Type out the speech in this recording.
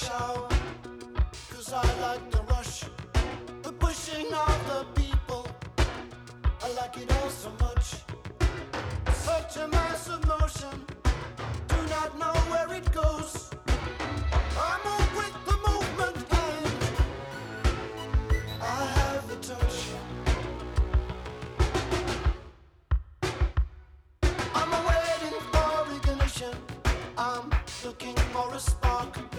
rush hour. Cause I like the rush, the pushing of the people. I like it all so much. Such a mass of motion, do not know where it goes. I move with the movement and I have the touch. I'm waiting for ignition. I'm looking for a spark.